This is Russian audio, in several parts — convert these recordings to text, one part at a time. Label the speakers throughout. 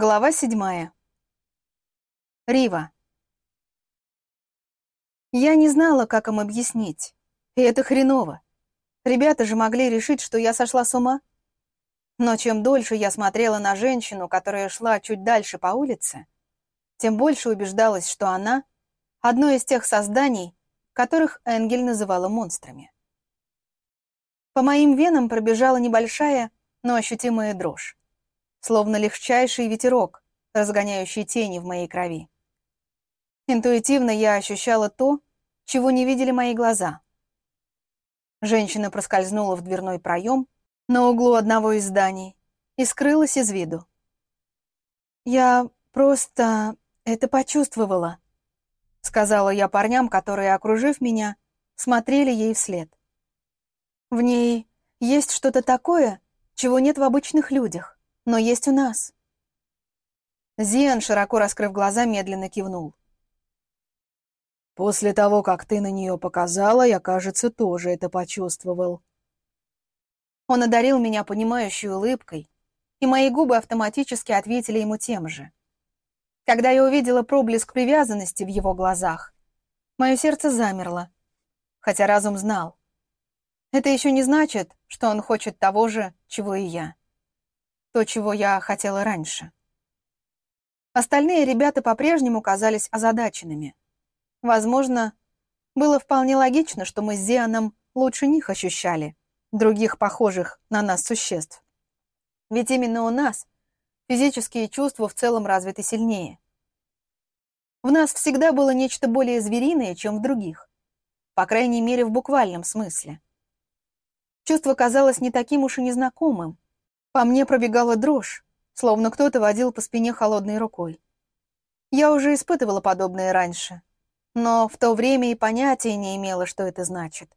Speaker 1: Глава седьмая. Рива. Я не знала, как им объяснить. И это хреново. Ребята же могли решить, что я сошла с ума. Но чем дольше я смотрела на женщину, которая шла чуть дальше по улице, тем больше убеждалась, что она — одно из тех созданий, которых Энгель называла монстрами. По моим венам пробежала небольшая, но ощутимая дрожь словно легчайший ветерок, разгоняющий тени в моей крови. Интуитивно я ощущала то, чего не видели мои глаза. Женщина проскользнула в дверной проем на углу одного из зданий и скрылась из виду. «Я просто это почувствовала», — сказала я парням, которые, окружив меня, смотрели ей вслед. «В ней есть что-то такое, чего нет в обычных людях но есть у нас». Зиан, широко раскрыв глаза, медленно кивнул.
Speaker 2: «После того, как ты на нее показала, я, кажется, тоже это почувствовал».
Speaker 1: Он одарил меня понимающей улыбкой, и мои губы автоматически ответили ему тем же. Когда я увидела проблеск привязанности в его глазах, мое сердце замерло, хотя разум знал. Это еще не значит, что он хочет того же, чего и я то, чего я хотела раньше. Остальные ребята по-прежнему казались озадаченными. Возможно, было вполне логично, что мы с Зианом лучше них ощущали, других похожих на нас существ. Ведь именно у нас физические чувства в целом развиты сильнее. В нас всегда было нечто более звериное, чем в других. По крайней мере, в буквальном смысле. Чувство казалось не таким уж и незнакомым, по мне пробегала дрожь, словно кто-то водил по спине холодной рукой. Я уже испытывала подобное раньше, но в то время и понятия не имела, что это значит.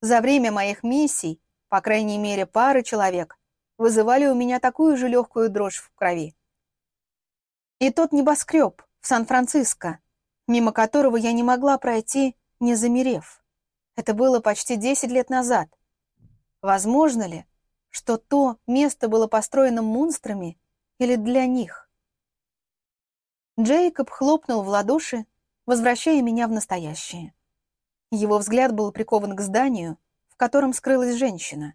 Speaker 1: За время моих миссий, по крайней мере, пары человек, вызывали у меня такую же легкую дрожь в крови. И тот небоскреб в Сан-Франциско, мимо которого я не могла пройти, не замерев. Это было почти 10 лет назад. Возможно ли, что то место было построено монстрами или для них. Джейкоб хлопнул в ладоши, возвращая меня в настоящее. Его взгляд был прикован к зданию, в котором скрылась женщина.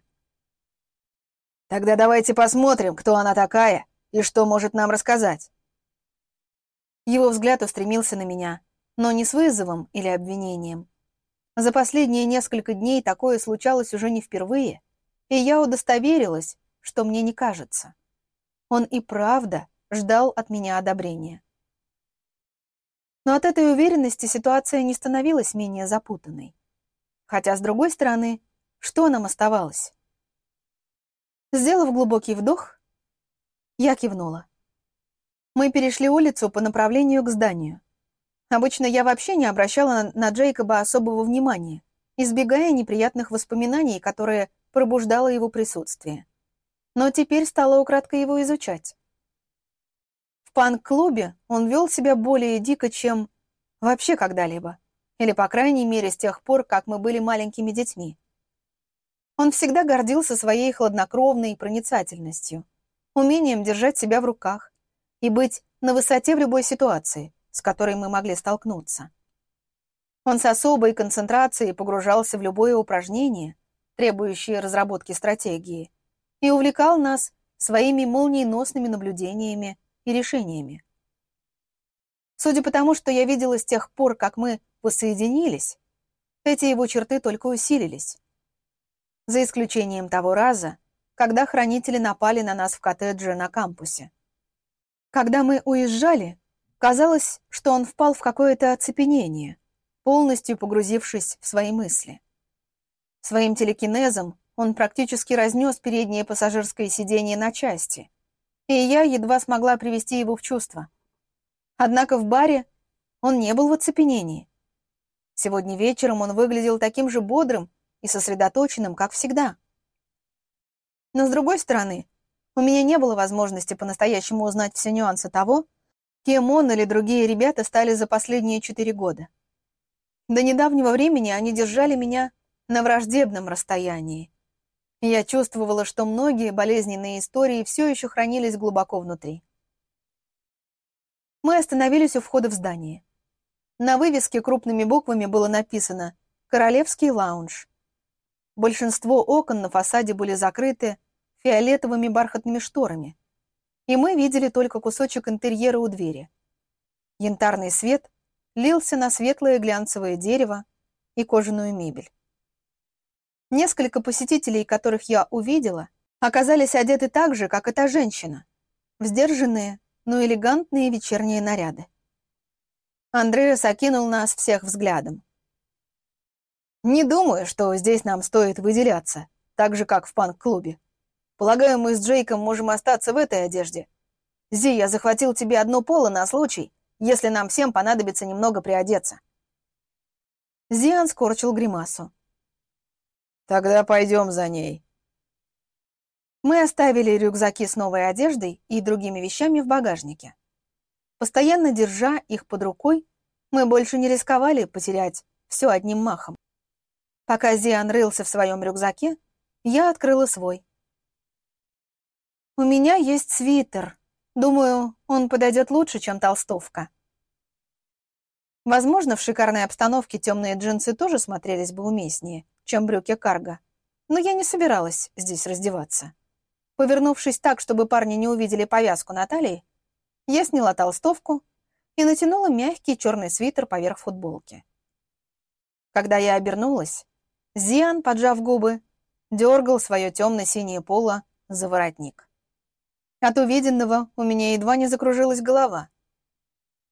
Speaker 2: «Тогда давайте посмотрим, кто она такая и что может нам рассказать».
Speaker 1: Его взгляд устремился на меня, но не с вызовом или обвинением. За последние несколько дней такое случалось уже не впервые — и я удостоверилась, что мне не кажется. Он и правда ждал от меня одобрения. Но от этой уверенности ситуация не становилась менее запутанной. Хотя, с другой стороны, что нам оставалось? Сделав глубокий вдох, я кивнула. Мы перешли улицу по направлению к зданию. Обычно я вообще не обращала на Джейкоба особого внимания, избегая неприятных воспоминаний, которые пробуждало его присутствие. Но теперь стала украдкой его изучать. В панк-клубе он вел себя более дико, чем вообще когда-либо. Или, по крайней мере, с тех пор, как мы были маленькими детьми. Он всегда гордился своей хладнокровной проницательностью, умением держать себя в руках и быть на высоте в любой ситуации, с которой мы могли столкнуться. Он с особой концентрацией погружался в любое упражнение, требующие разработки стратегии, и увлекал нас своими молниеносными наблюдениями и решениями. Судя по тому, что я видела с тех пор, как мы воссоединились, эти его черты только усилились. За исключением того раза, когда хранители напали на нас в коттедже на кампусе. Когда мы уезжали, казалось, что он впал в какое-то оцепенение, полностью погрузившись в свои мысли. Своим телекинезом он практически разнес переднее пассажирское сиденье на части, и я едва смогла привести его в чувство. Однако в баре он не был в оцепенении. Сегодня вечером он выглядел таким же бодрым и сосредоточенным, как всегда. Но, с другой стороны, у меня не было возможности по-настоящему узнать все нюансы того, кем он или другие ребята стали за последние четыре года. До недавнего времени они держали меня на враждебном расстоянии. Я чувствовала, что многие болезненные истории все еще хранились глубоко внутри. Мы остановились у входа в здание. На вывеске крупными буквами было написано «Королевский лаунж». Большинство окон на фасаде были закрыты фиолетовыми бархатными шторами, и мы видели только кусочек интерьера у двери. Янтарный свет лился на светлое глянцевое дерево и кожаную мебель. Несколько посетителей, которых я увидела, оказались одеты так же, как эта женщина, в сдержанные, но элегантные вечерние наряды. Андреас окинул нас всех взглядом. «Не думаю, что здесь нам стоит выделяться, так же, как в панк-клубе. Полагаю, мы с Джейком можем остаться в этой одежде. Зи, я захватил тебе одно поло на случай, если нам всем понадобится немного приодеться». Зиан скорчил гримасу. «Тогда пойдем за ней». Мы оставили рюкзаки с новой одеждой и другими вещами в багажнике. Постоянно держа их под рукой, мы больше не рисковали потерять все одним махом. Пока Зиан рылся в своем рюкзаке, я открыла свой. «У меня есть свитер. Думаю, он подойдет лучше, чем толстовка». Возможно, в шикарной обстановке темные джинсы тоже смотрелись бы уместнее, чем брюки карго, но я не собиралась здесь раздеваться. Повернувшись так, чтобы парни не увидели повязку на талии, я сняла толстовку и натянула мягкий черный свитер поверх футболки. Когда я обернулась, Зиан, поджав губы, дергал свое темно-синее поло за воротник. От увиденного у меня едва не закружилась голова.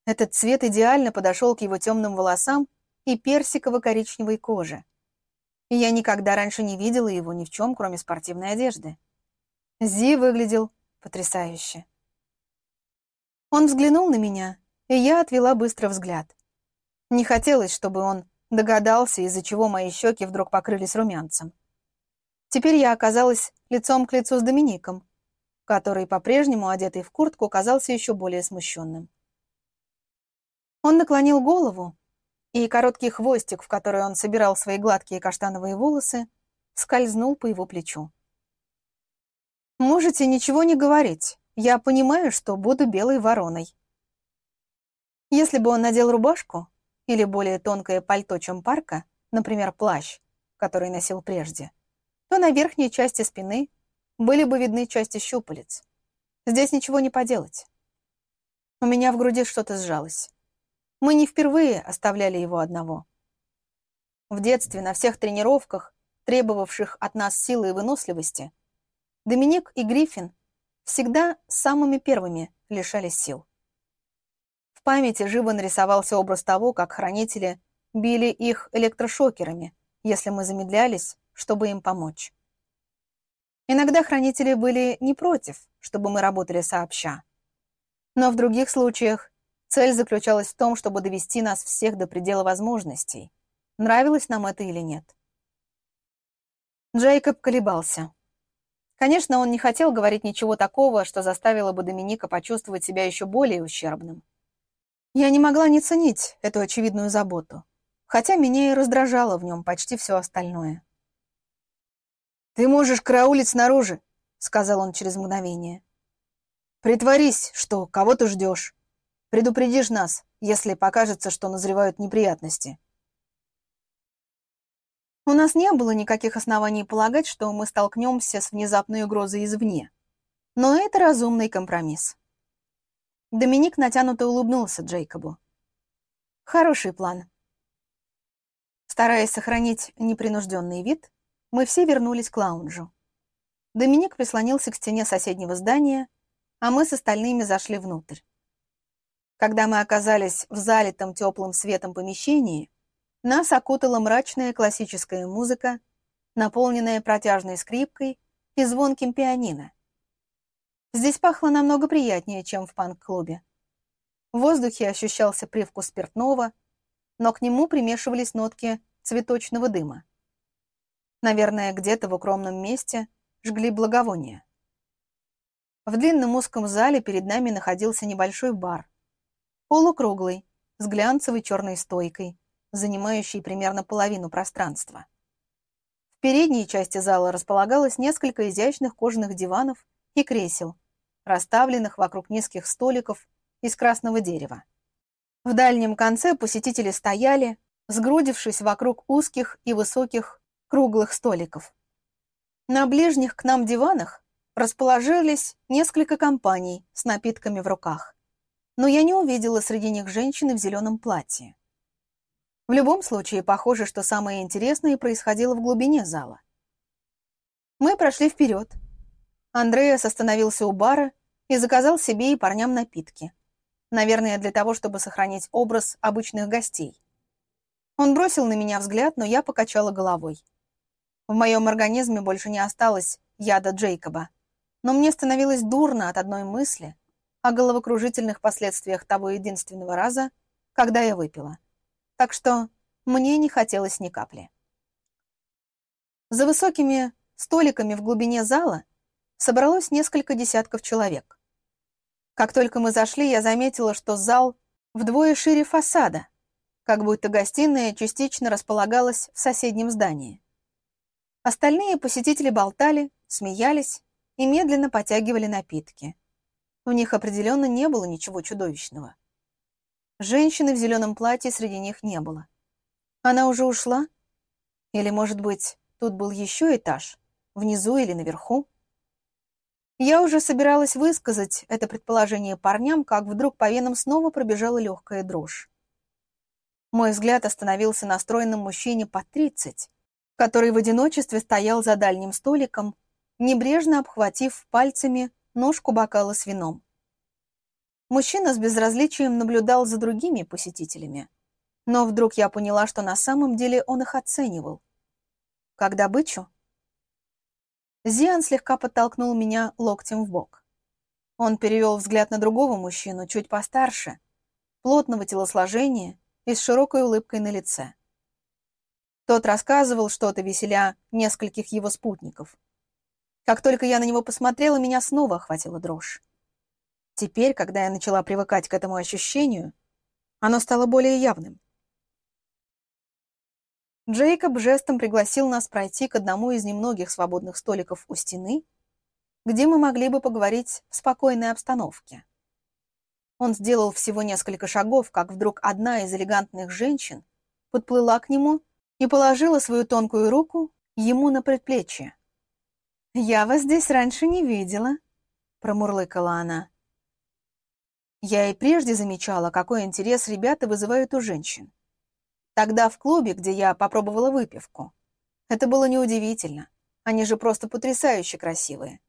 Speaker 1: Этот цвет идеально подошел к его темным волосам и персиково-коричневой коже. И я никогда раньше не видела его ни в чем, кроме спортивной одежды. Зи выглядел потрясающе. Он взглянул на меня, и я отвела быстро взгляд. Не хотелось, чтобы он догадался, из-за чего мои щеки вдруг покрылись румянцем. Теперь я оказалась лицом к лицу с Домиником, который, по-прежнему одетый в куртку, казался еще более смущенным. Он наклонил голову, и короткий хвостик, в который он собирал свои гладкие каштановые волосы, скользнул по его плечу. «Можете ничего не говорить. Я понимаю, что буду белой вороной. Если бы он надел рубашку или более тонкое пальто, чем парка, например, плащ, который носил прежде, то на верхней части спины были бы видны части щупалец. Здесь ничего не поделать. У меня в груди что-то сжалось. Мы не впервые оставляли его одного. В детстве на всех тренировках, требовавших от нас силы и выносливости, Доминик и Гриффин всегда самыми первыми лишались сил. В памяти живо нарисовался образ того, как хранители били их электрошокерами, если мы замедлялись, чтобы им помочь. Иногда хранители были не против, чтобы мы работали сообща. Но в других случаях цель заключалась в том, чтобы довести нас всех до предела возможностей, нравилось нам это или нет. Джейкоб колебался. Конечно, он не хотел говорить ничего такого, что заставило бы Доминика почувствовать себя еще более ущербным. Я не могла не ценить эту очевидную заботу, хотя меня и раздражало в нем почти все остальное. «Ты можешь караулить снаружи», — сказал он через мгновение. «Притворись, что кого-то ждешь. Предупредишь нас, если покажется, что назревают неприятности». У нас не было никаких оснований полагать, что мы столкнемся с внезапной угрозой извне. Но это разумный компромисс. Доминик натянуто улыбнулся Джейкобу. Хороший план. Стараясь сохранить непринужденный вид, мы все вернулись к лаунжу. Доминик прислонился к стене соседнего здания, а мы с остальными зашли внутрь. Когда мы оказались в залитом теплым светом помещении, нас окутала мрачная классическая музыка, наполненная протяжной скрипкой и звонким пианино. Здесь пахло намного приятнее, чем в панк-клубе. В воздухе ощущался привкус спиртного, но к нему примешивались нотки цветочного дыма. Наверное, где-то в укромном месте жгли благовония. В длинном узком зале перед нами находился небольшой бар. Полукруглый, с глянцевой черной стойкой, занимающий примерно половину пространства. В передней части зала располагалось несколько изящных кожаных диванов и кресел, расставленных вокруг низких столиков из красного дерева. В дальнем конце посетители стояли, сгрудившись вокруг узких и высоких круглых столиков. На ближних к нам диванах расположились несколько компаний с напитками в руках. Но я не увидела среди них женщины в зеленом платье. В любом случае, похоже, что самое интересное происходило в глубине зала. Мы прошли вперед. Андреас остановился у бара и заказал себе и парням напитки. Наверное, для того, чтобы сохранить образ обычных гостей. Он бросил на меня взгляд, но я покачала головой. В моем организме больше не осталось яда Джейкоба. Но мне становилось дурно от одной мысли о головокружительных последствиях того единственного раза, когда я выпила. Так что мне не хотелось ни капли. За высокими столиками в глубине зала собралось несколько десятков человек. Как только мы зашли, я заметила, что зал вдвое шире фасада, как будто гостиная частично располагалась в соседнем здании. Остальные посетители болтали, смеялись и медленно потягивали напитки. В них определенно не было ничего чудовищного. Женщины в зеленом платье среди них не было. Она уже ушла? Или, может быть, тут был еще этаж? внизу или наверху. Я уже собиралась высказать это предположение парням, как вдруг по венам снова пробежала легкая дрожь. Мой взгляд остановился на стройном мужчине под тридцать, который в одиночестве стоял за дальним столиком, небрежно обхватив пальцами ножку бокала с вином. Мужчина с безразличием наблюдал за другими посетителями, но вдруг я поняла, что на самом деле он их оценивал. Как добычу? Зиан слегка подтолкнул меня локтем в бок. Он перевел взгляд на другого мужчину, чуть постарше, плотного телосложения и с широкой улыбкой на лице. Тот рассказывал что-то, веселя нескольких его спутников. Как только я на него посмотрела, меня снова охватила дрожь. Теперь, когда я начала привыкать к этому ощущению, оно стало более явным. Джейкоб жестом пригласил нас пройти к одному из немногих свободных столиков у стены, где мы могли бы поговорить в спокойной обстановке. Он сделал всего несколько шагов, как вдруг одна из элегантных женщин подплыла к нему и положила свою тонкую руку ему на предплечье. «Я вас здесь раньше не видела», — промурлыкала она. Я и прежде замечала, какой интерес ребята вызывают у женщин. Тогда в клубе, где я попробовала выпивку. Это было неудивительно. Они же просто потрясающе красивые.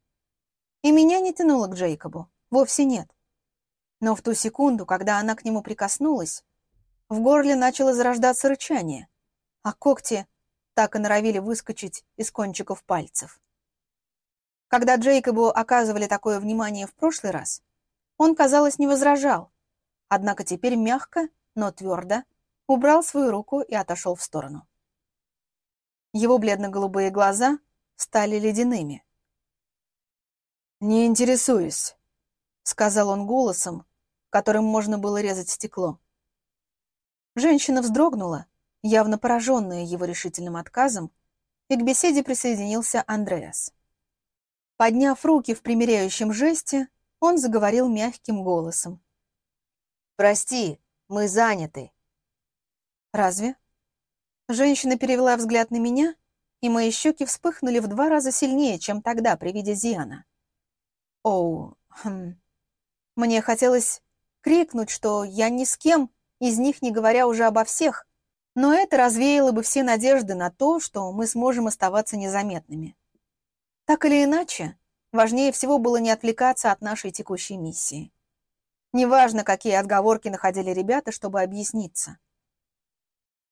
Speaker 1: И меня не тянуло к Джейкобу. Вовсе нет. Но в ту секунду, когда она к нему прикоснулась, в горле начало зарождаться рычание, а когти так и норовили выскочить из кончиков пальцев. Когда Джейкобу оказывали такое внимание в прошлый раз, он, казалось, не возражал, однако теперь мягко, но твердо убрал свою руку и отошел в сторону. Его бледно-голубые глаза стали ледяными. «Не интересуюсь», — сказал он голосом, которым можно было резать стекло. Женщина вздрогнула, явно пораженная его решительным отказом, и к беседе присоединился Андреас. Подняв руки в примиряющем жесте, он заговорил мягким голосом. «Прости, мы заняты. «Разве?» Женщина перевела взгляд на меня, и мои щеки вспыхнули в два раза сильнее, чем тогда при виде Зиана. Оу, хм. Мне хотелось крикнуть, что я ни с кем, из них не говоря уже обо всех, но это развеяло бы все надежды на то, что мы сможем оставаться незаметными. Так или иначе, важнее всего было не отвлекаться от нашей текущей миссии. Неважно, какие отговорки находили ребята, чтобы объясниться.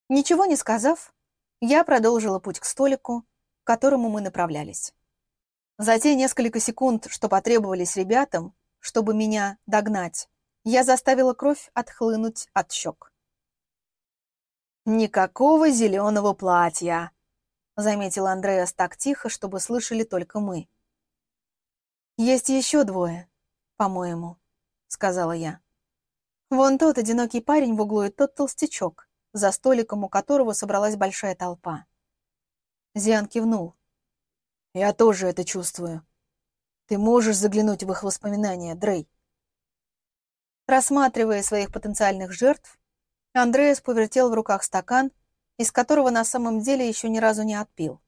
Speaker 1: Ничего не сказав, я продолжила путь к столику, к которому мы направлялись. За те несколько секунд, что потребовались ребятам, чтобы меня догнать, я заставила кровь отхлынуть от щек. «Никакого зеленого платья», — заметил Андреас так тихо, чтобы слышали только мы. «Есть еще двое, по-моему», — сказала я. «Вон тот одинокий парень в углу и тот толстячок за столиком у которого собралась большая толпа. Зиан кивнул. «Я тоже это чувствую. Ты можешь заглянуть в их воспоминания, Дрей?» Рассматривая своих потенциальных жертв, Андреас повертел в руках стакан, из которого на самом деле еще ни разу не отпил.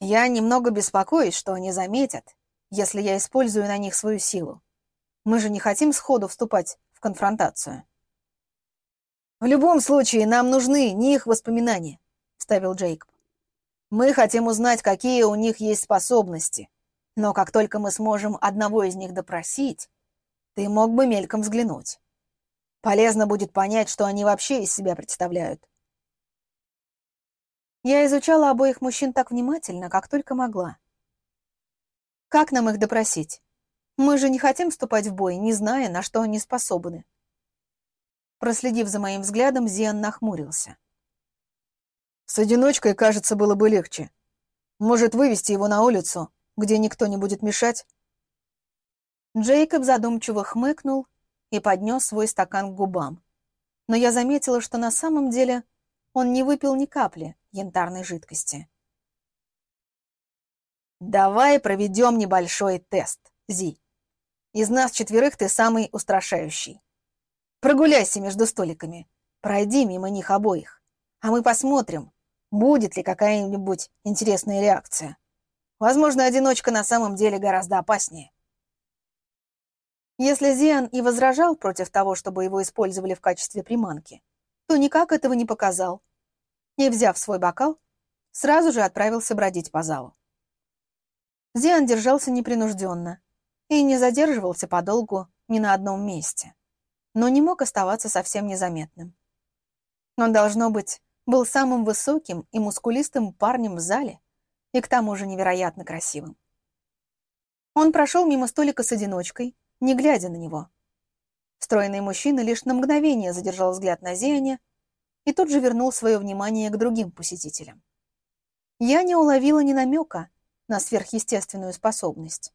Speaker 1: «Я немного беспокоюсь, что они заметят, если я использую на них свою силу. Мы же не хотим сходу вступать в конфронтацию». «В любом случае, нам нужны не их воспоминания», — вставил Джейкоб. «Мы хотим узнать, какие у них есть способности. Но как только мы сможем одного из них допросить, ты мог бы мельком взглянуть. Полезно будет понять, что они вообще из себя представляют. Я изучала обоих мужчин так внимательно, как только могла. Как нам их допросить? Мы же не хотим вступать в бой, не зная, на что они способны. Проследив за моим взглядом, Зиан нахмурился. С одиночкой, кажется, было бы легче. Может, вывести его на улицу, где никто не будет мешать? Джейкоб задумчиво хмыкнул и поднес свой стакан к губам. Но я заметила, что на самом деле он не выпил ни капли янтарной жидкости. «Давай проведем небольшой тест, Зи. Из нас четверых ты самый устрашающий. Прогуляйся между столиками, пройди мимо них обоих, а мы посмотрим, будет ли какая-нибудь интересная реакция. Возможно, одиночка на самом деле гораздо опаснее. Если Зиан и возражал против того, чтобы его использовали в качестве приманки, то никак этого не показал. И, взяв свой бокал, сразу же отправился бродить по залу. Зиан держался непринужденно и не задерживался подолгу ни на одном месте, но не мог оставаться совсем незаметным. Он, должно быть, был самым высоким и мускулистым парнем в зале и к тому же невероятно красивым. Он прошел мимо столика с одиночкой, не глядя на него. Стройный мужчина лишь на мгновение задержал взгляд на Зиане и тут же вернул свое внимание к другим посетителям. Я не уловила ни намека на сверхъестественную способность.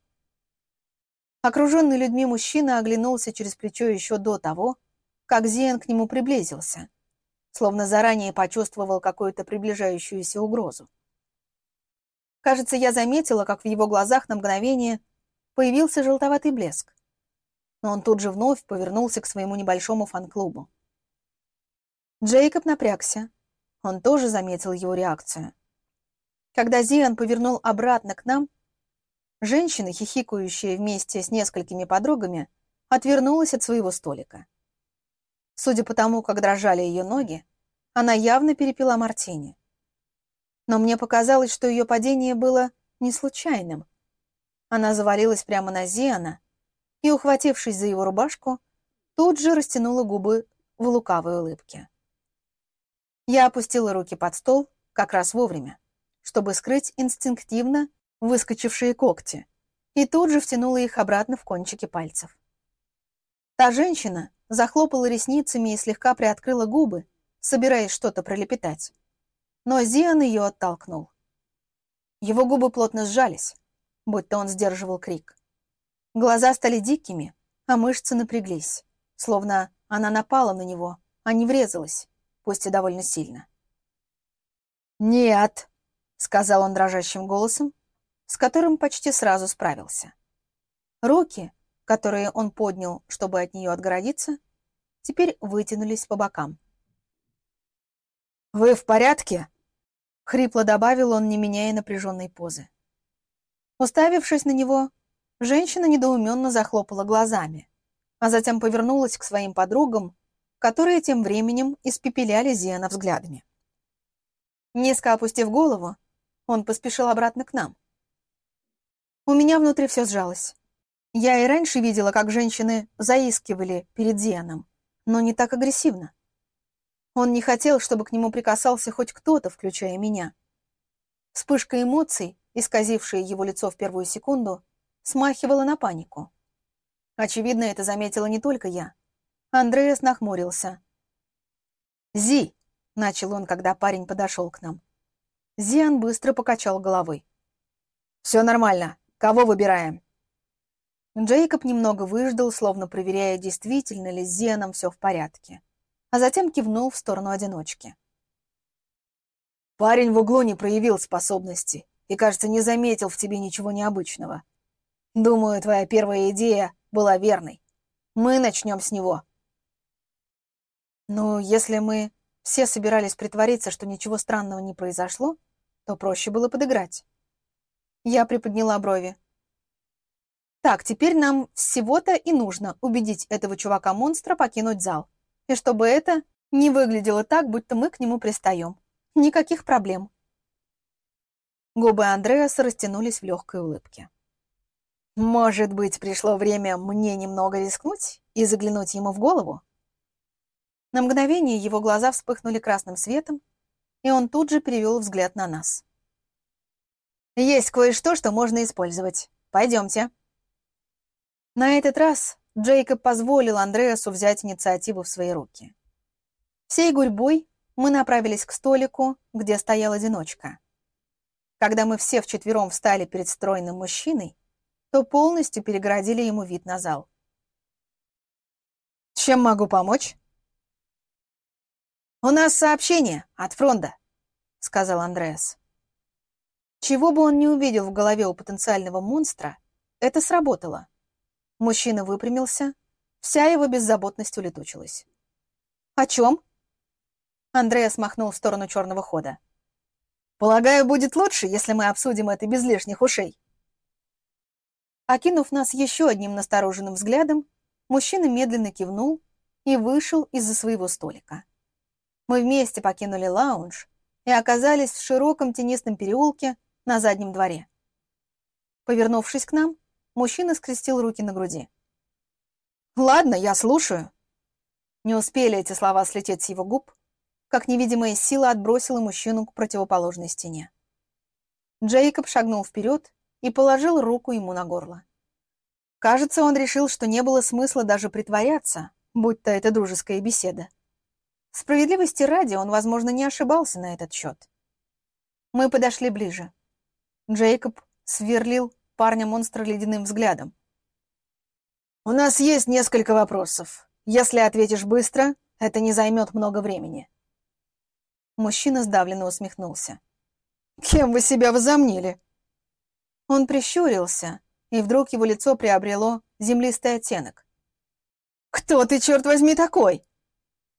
Speaker 1: Окруженный людьми мужчина оглянулся через плечо еще до того, как Зиан к нему приблизился, словно заранее почувствовал какую-то приближающуюся угрозу. Кажется, я заметила, как в его глазах на мгновение появился желтоватый блеск но он тут же вновь повернулся к своему небольшому фан-клубу. Джейкоб напрягся. Он тоже заметил его реакцию. Когда Зиан повернул обратно к нам, женщина, хихикающая вместе с несколькими подругами, отвернулась от своего столика. Судя по тому, как дрожали ее ноги, она явно перепила мартини. Но мне показалось, что ее падение было не случайным. Она завалилась прямо на Зиана, и, ухватившись за его рубашку, тут же растянула губы в лукавой улыбке. Я опустила руки под стол как раз вовремя, чтобы скрыть инстинктивно выскочившие когти, и тут же втянула их обратно в кончики пальцев. Та женщина захлопала ресницами и слегка приоткрыла губы, собираясь что-то пролепетать. Но Зиан ее оттолкнул. Его губы плотно сжались, будто он сдерживал крик. Глаза стали дикими, а мышцы напряглись, словно она напала на него, а не врезалась, пусть и довольно сильно. «Нет», — сказал он дрожащим голосом, с которым почти сразу справился. Руки, которые он поднял, чтобы от нее отгородиться, теперь вытянулись по бокам. «Вы в порядке?» — хрипло добавил он, не меняя напряженной позы. Уставившись на него, Женщина недоуменно захлопала глазами, а затем повернулась к своим подругам, которые тем временем испепеляли Зиана взглядами. Низко опустив голову, он поспешил обратно к нам. У меня внутри все сжалось. Я и раньше видела, как женщины заискивали перед Зианом, но не так агрессивно. Он не хотел, чтобы к нему прикасался хоть кто-то, включая меня. Вспышка эмоций, исказившая его лицо в первую секунду, смахивало на панику. Очевидно, это заметила не только я. Андреас нахмурился. «Зи!» — начал он, когда парень подошел к нам. Зиан быстро покачал головой. «Все нормально. Кого выбираем?» Джейкоб немного выждал, словно проверяя, действительно ли с Зианом все в порядке, а затем кивнул в сторону одиночки. «Парень в углу не проявил способности и, кажется, не заметил в тебе ничего необычного. Думаю, твоя первая идея была верной.
Speaker 2: Мы начнем с него.
Speaker 1: Но если мы все собирались притвориться, что ничего странного не произошло, то проще было подыграть. Я приподняла брови. Так, теперь нам всего-то и нужно убедить этого чувака-монстра покинуть зал. И чтобы это не выглядело так, будто мы к нему пристаем. Никаких проблем. Губы Андреаса растянулись в легкой улыбке.
Speaker 2: «Может быть, пришло время мне немного рискнуть и заглянуть ему в голову?»
Speaker 1: На мгновение его глаза вспыхнули красным светом, и он тут же перевел взгляд на нас.
Speaker 2: «Есть кое-что, что можно использовать. Пойдемте».
Speaker 1: На этот раз Джейкоб позволил Андреасу взять инициативу в свои руки. Всей гурьбой мы направились к столику, где стоял одиночка. Когда мы все вчетвером встали перед стройным мужчиной, то полностью перегородили ему вид на зал.
Speaker 2: «Чем могу помочь?» «У нас сообщение от фронта», — сказал Андреас.
Speaker 1: Чего бы он не увидел в голове у потенциального монстра, это сработало. Мужчина выпрямился, вся его беззаботность улетучилась. «О чем?» Андреас махнул в сторону черного хода.
Speaker 2: «Полагаю, будет лучше, если мы обсудим это без лишних ушей».
Speaker 1: Окинув нас еще одним настороженным взглядом, мужчина медленно кивнул и вышел из-за своего столика. Мы вместе покинули лаунж и оказались в широком тенистом переулке на заднем дворе. Повернувшись к нам, мужчина скрестил руки на груди.
Speaker 2: «Ладно, я слушаю».
Speaker 1: Не успели эти слова слететь с его губ, как невидимая сила отбросила мужчину к противоположной стене. Джейкоб шагнул вперед и положил руку ему на горло. Кажется, он решил, что не было смысла даже притворяться, будь то это дружеская беседа. Справедливости ради, он, возможно, не ошибался на этот счет. Мы подошли ближе. Джейкоб сверлил парня-монстра ледяным взглядом.
Speaker 2: «У нас есть несколько вопросов. Если ответишь быстро, это не займет много времени».
Speaker 1: Мужчина сдавленно усмехнулся.
Speaker 2: «Кем вы себя возомнили?»
Speaker 1: Он прищурился, и вдруг его лицо приобрело землистый оттенок.
Speaker 2: «Кто ты, черт возьми, такой?»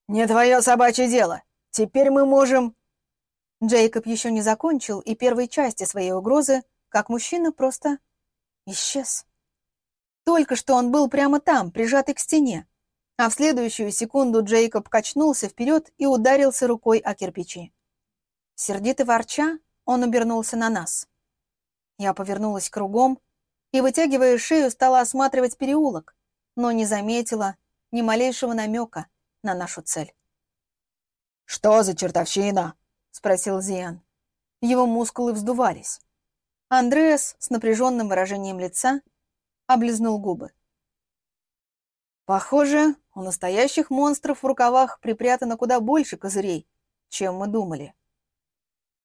Speaker 2: «Не твое собачье дело. Теперь мы можем...»
Speaker 1: Джейкоб еще не закончил и первой части своей угрозы, как мужчина просто исчез. Только что он был прямо там, прижатый к стене, а в следующую секунду Джейкоб качнулся вперед и ударился рукой о кирпичи. Сердито ворча, он обернулся на нас. Я повернулась кругом и, вытягивая шею, стала осматривать переулок, но не заметила ни малейшего намека на нашу цель.
Speaker 2: «Что за чертовщина?» — спросил Зиан.
Speaker 1: Его мускулы вздувались. Андреас с напряженным выражением лица облизнул губы. «Похоже, у настоящих монстров в рукавах припрятано куда больше козырей, чем мы думали».